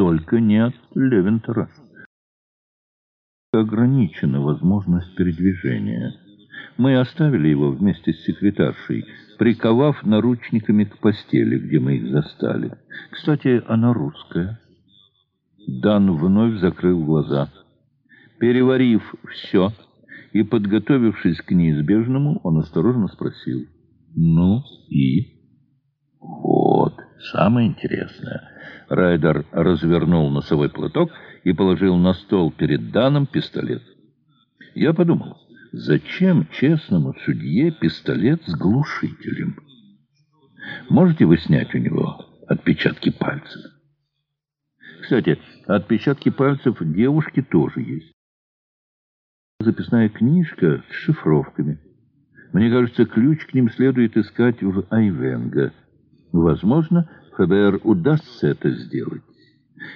только не от Левентера. Ограничена возможность передвижения. Мы оставили его вместе с секретаршей, приковав наручниками к постели, где мы их застали. Кстати, она русская. Дан вновь закрыл глаза. Переварив все и подготовившись к неизбежному, он осторожно спросил. «Ну и?» «Вот, самое интересное». Райдер развернул носовой платок и положил на стол перед Даном пистолет. Я подумал, зачем честному судье пистолет с глушителем? Можете вы снять у него отпечатки пальцев? Кстати, отпечатки пальцев девушки тоже есть. Записная книжка с шифровками. Мне кажется, ключ к ним следует искать в Айвенго. Возможно, ФБР удастся это сделать.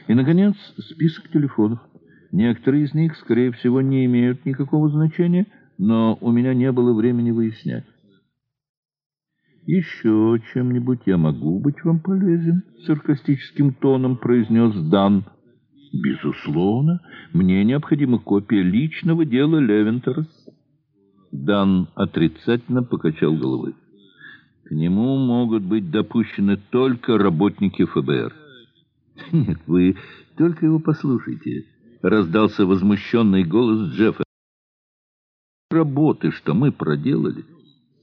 И, наконец, список телефонов. Некоторые из них, скорее всего, не имеют никакого значения, но у меня не было времени выяснять. «Еще чем-нибудь я могу быть вам полезен?» — саркастическим тоном произнес Дан. «Безусловно, мне необходима копия личного дела Левентера». Дан отрицательно покачал головой. К нему могут быть допущены только работники ФБР. Нет, вы только его послушайте. Раздался возмущенный голос Джеффа. Работы, что мы проделали,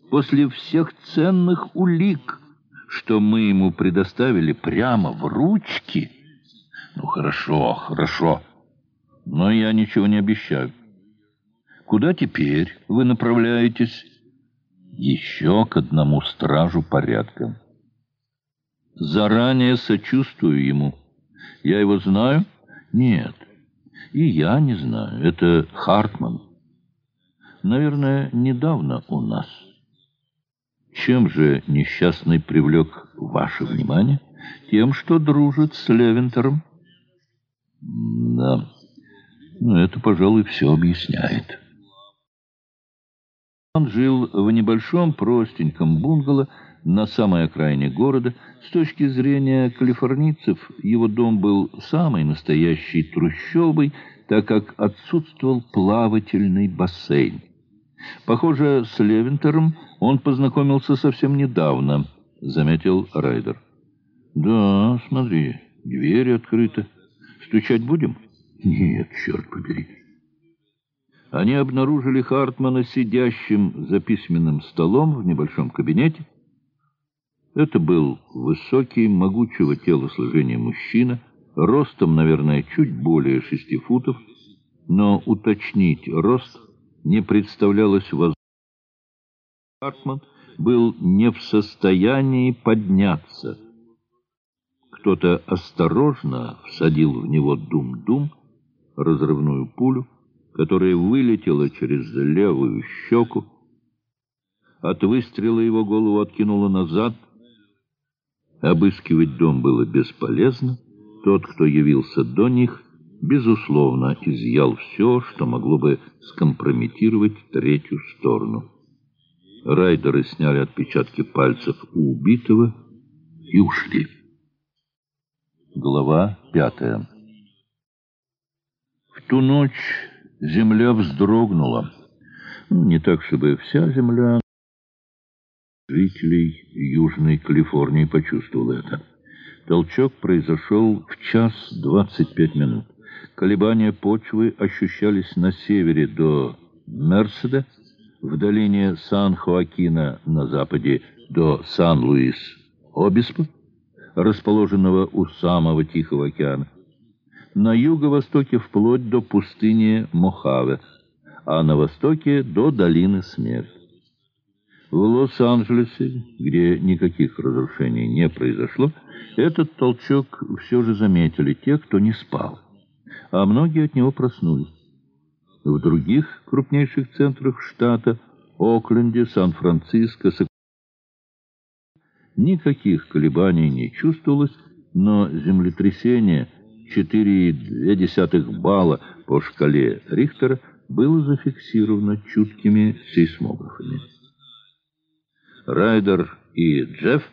после всех ценных улик, что мы ему предоставили прямо в ручки. Ну, хорошо, хорошо, но я ничего не обещаю. Куда теперь вы направляетесь? Еще к одному стражу порядка. Заранее сочувствую ему. Я его знаю? Нет. И я не знаю. Это Хартман. Наверное, недавно у нас. Чем же несчастный привлек ваше внимание? Тем, что дружит с Левентером. Да, ну это, пожалуй, все объясняет. Он жил в небольшом простеньком бунгало на самой окраине города. С точки зрения калифорнийцев, его дом был самой настоящей трущобой, так как отсутствовал плавательный бассейн. Похоже, с Левентером он познакомился совсем недавно, заметил Райдер. Да, смотри, дверь открыта. Стучать будем? Нет, черт побери. Они обнаружили Хартмана сидящим за письменным столом в небольшом кабинете. Это был высокий, могучего телосложения мужчина, ростом, наверное, чуть более шести футов, но уточнить рост не представлялось возможным. Хартман был не в состоянии подняться. Кто-то осторожно всадил в него дум-дум, разрывную пулю, которая вылетела через левую щеку. От выстрела его голову откинуло назад. Обыскивать дом было бесполезно. Тот, кто явился до них, безусловно, изъял все, что могло бы скомпрометировать третью сторону. Райдеры сняли отпечатки пальцев у убитого и ушли. Глава пятая. В ту ночь Земля вздрогнула. Ну, не так, чтобы вся земля жителей Южной Калифорнии почувствовала это. Толчок произошел в час двадцать пять минут. Колебания почвы ощущались на севере до Мерседа, в долине Сан-Хоакина на западе до Сан-Луис-Обиспо, расположенного у самого Тихого океана на юго-востоке вплоть до пустыни Мохаве, а на востоке до долины Смерти. В Лос-Анджелесе, где никаких разрушений не произошло, этот толчок все же заметили те, кто не спал, а многие от него проснулись. В других крупнейших центрах штата, Окленде, Сан-Франциско, никаких колебаний не чувствовалось, но землетрясение – 4,2 балла по шкале Рихтера было зафиксировано чуткими сейсмографами. Райдер и Джефф,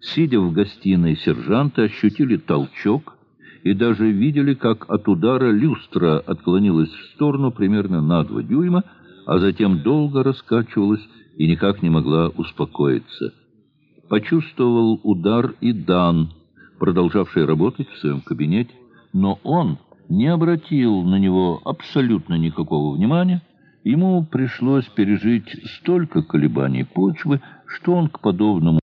сидя в гостиной сержанта, ощутили толчок и даже видели, как от удара люстра отклонилась в сторону примерно на два дюйма, а затем долго раскачивалась и никак не могла успокоиться. Почувствовал удар и Дан, продолжавший работать в своем кабинете, но он не обратил на него абсолютно никакого внимания. Ему пришлось пережить столько колебаний почвы, что он к подобному